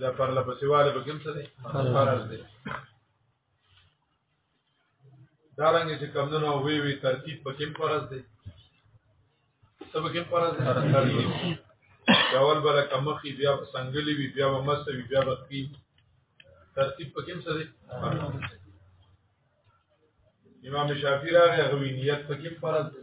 دا پرله پسې والي به کوم څه دی فرض دی دا رنګ چې کمونه وی وی ترتیب په کوم فرض دی سب کوم فرض دی اول بل کمخي بیا سنگلی وی بیا مس وی بیا بقی ترتیب په کوم څه دی امام شافعی راغی غوی نیت په کوم فرض دی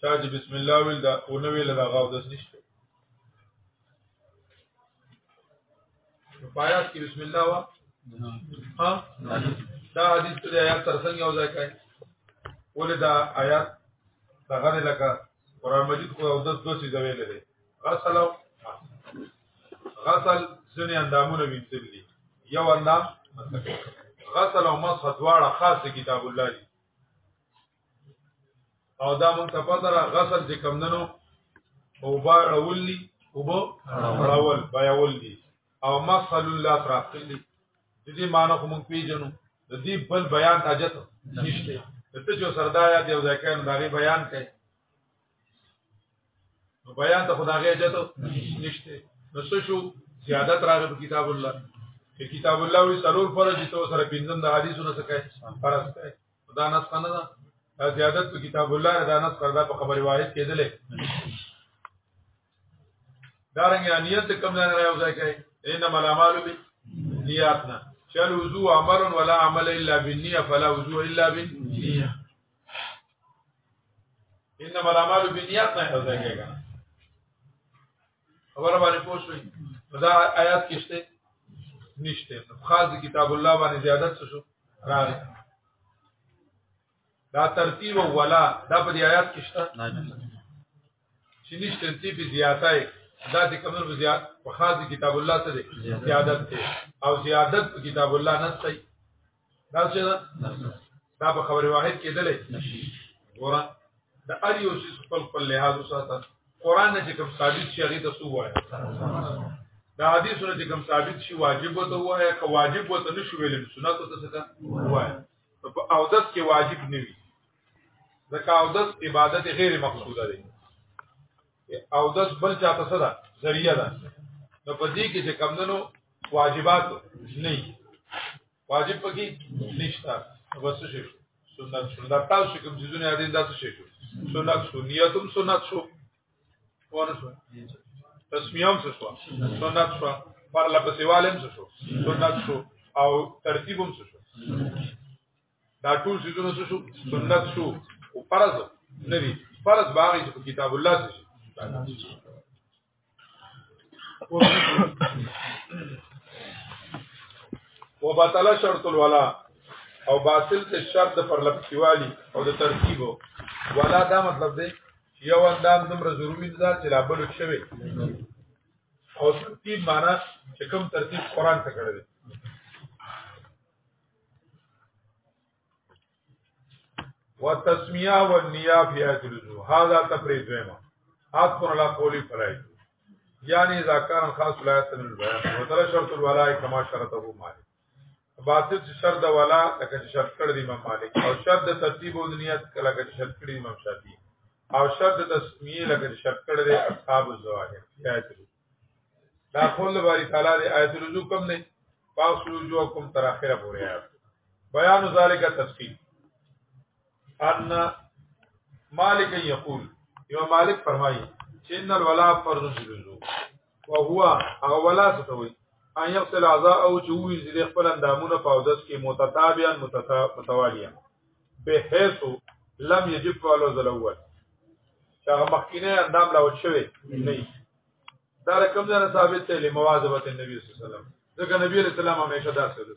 چا چې بسم الله ویل دا او نه ویل دا غاو داس نشته پایات کې بسم الله وا ها دا حدیث ته آیات تر څنګه یو ځای کوي ولې دا آیات دا غره لکه قران مجید کو او د دوه څه ویل دي غسل او غسل ځنې اندامونه وینځل دي یو اندام غسل او مسح دواړه خاص کتاب الله دي او دا مونږ ته پته را غسل چې کم دنو او با راولي او با راول بیا ولي او مسل الله ترقلی د دې معنی خو مونږ پیژنو د دې بل بیان حاجت نشته ته چې سردایا دی او ځکه نو دغه بیان کوي نو بیان ته خدای حاجت نشته نو څه شو زیادت راغی په کتاب الله چې کتاب الله وی سرور فرض ته سره پنځم د حدیثونو څخه فرض کوي دا نس کنه دا زیادت په کتاب الله دا نس کردا په خبر روایت کېدلې دا رنګ انیت کم نه راو ځای کوي انما الاعمال بالنیاتنا شل وضو عمل ولا عمل الا بالنیه فلا وضو الا بالنیه انما الاعمال بالنیاتنا راو ځای کوي خبره باندې پوه شئ دا آیات کې شته نشته خاص کتاب الله باندې زیادت څه شو راغی دا ترتیب ولا دا په دې آیات کې شته چې نشته ترتیب زیاتای دا د کمر زیات په خاص کتاب الله سره زیادت دی او زیادت په کتاب الله نه صحیح دا څه ده دا په خبره واحد کېدلې نشي ګوره د ار یو څه خپل خپل لحاظ وساته قران نه چې کوم ثابت شي هغه ته سو وایي دا حدیثونه چې کوم ثابت شي واجب وته وایي که واجب وته نشو ویل سنت ته څه وایي په او داس کې واجب نه وي ځکه او داس عبادت غیر مقصوده دی او داس بل چاته صدا ذریعہ ده نو په دې کې چې کمندنو واجبات نه واجب پکې نشته بس شي سنت سنت تاسو کوم ځونه اړین داسې شي سنت سنیتم سنت شو ورسو تسمیه هم شو سنت شو پر لپسې والم شو سنت شو او ترتیب هم شو دا ټول سيزونه شو سنت شو او فرض نه دي فرض باغی چې کتاب الله څه شي وبطل شرط الولا او باطل ته شرط پر لپسیوالی او د ترتیب ولا دا مطلب دی یو اندام دومره ضروری ده چې لا بل شوی او ترتیب معنا چې کوم ترتیب قران ته کړی وتسمیه والنیه فی آیت الوجوه هذا تفرید دویمه اذكر على قولي فلا يجوز يعني اذا كان الخاص لا يتم البيان وترى شرط الولاء كما شرطه مالك باطل شرط ولا لکه شرط کړ دی امام مالک او شرط د ترتیب او نیت لکه شرط کړ دی امام شافعي او شرط د تسمیه لکه شرط کړ دی اصحاب الظواهر دا قول باری تعالی دی آیت الوجو کم نه پاس الوجو کم تر اخره پورې آیات بیان ذالک تفصیل ان مالک یقول یو مالک فرمایي چې ان الولا فرض الوجو وهو هغه ولا څه ته وایي ان يغسل اعضاء او جوز دې خپل اندامونه په اودس کې متتابعا متوالیا بحيث لم يجب فعل ذل اول چې هغه مخکینه اندام لا وشوي نه دا رقم نه ثابت دی لمواظبت النبي صلی الله علیه وسلم ځکه نبی علیہ السلام همیشه دا څه دي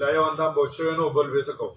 لا یو اندام بوچو نو بل وې څه کوو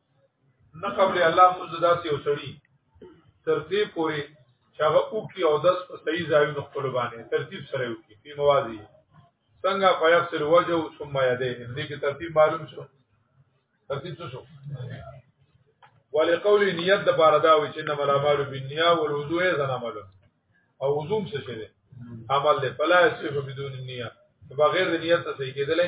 نه قبل الله مونږ داسې وسړي تر دې پوري چې هغه او کی او داس په صحیح ځای نو خپل باندې ترتیب سره یو کی په موازی څنګه فیصل وجه ثم یده دې کې ترتیب معلوم شو ترتیب څه شو ولقول نیت د بار دا وی چې نه ملامل بالنیا والوضوء زنا عمل او وضوء څه شي عمل له فلا یصف بدون النیه بغیر د نیت څخه کېدلې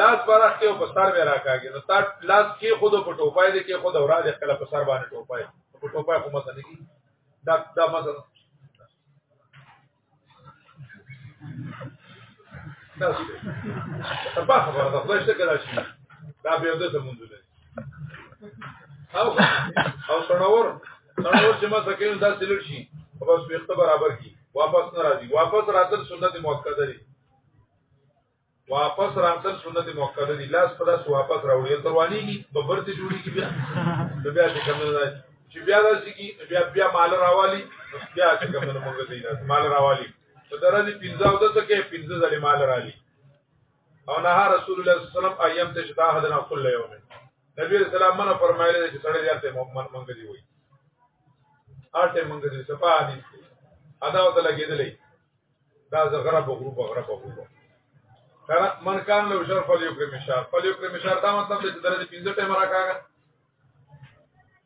لاس برخ کې په سر به راکاږي نو تا لاس کې خود په ټوپای دي کې خود اورا دي خپل په سر باندې ټوپای په ټوپای کومه څه نه کی دا دا مثلا دا څه ته په خبره ده خدای څه کړی شي دا به یو څه مونږ نه او او څنور څنور چې ما سکه دا سلو شي او بس وخت برابر کی واپس ناراضي واپس راتل سنت مؤکده لري واپس راتل سنت مؤکده دي لاس په لاس واپس راوړي تر وانيږي ببرته جوړيږي بیا بیا چې کوم نه چې بیا داسې کی بیا بیا مال راوالي بیا چې کوم نه موږ دي نه مال راوالي په درځي پنځه او دته کې پنځه ځلې مال رالي او نه رسول الله صلی الله علیه وسلم ايام ته شتاهدنا کل یوم نبی رسول الله منه فرمایلی چې سړی ځان ته مؤمن منګ دی وای اته منګ دی صفه حدیث ادا وته لګیدلې دا زغره په غروب غره په غروب کله من کان له شر فل یو کریم شر فل یو کریم شر دا مطلب چې درې پنځه ټیم راکاګه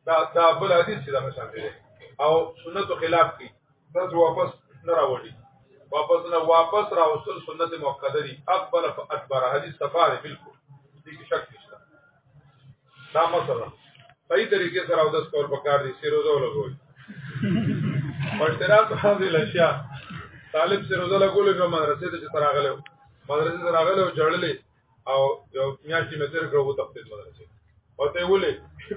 دا دا بل حدیث چې دا شان دی او سنت خلاف کی بس واپس نه راوړي واپس نه واپس راوصل سنت مؤکده دي اقبل فاتبر حدیث صفاره بالکل دې شک نشته دا مسله صحیح طریقې سره او داس کول پکار دي چې روزه ولګوي مشترات هذه الاشیاء طالب چې روزه لګولې په مدرسې ته چې تراغله مدرسې ته راغله او جړلې او یو میاشت مې تر کړو ته خپل مدرسې او ته ولې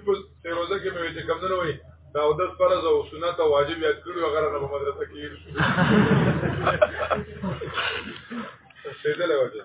په چې روزه کې مې چې کم نه وي دا او داس فرض او سنت او واجب یاد کړو هغه نه په مدرسې کې څه دلته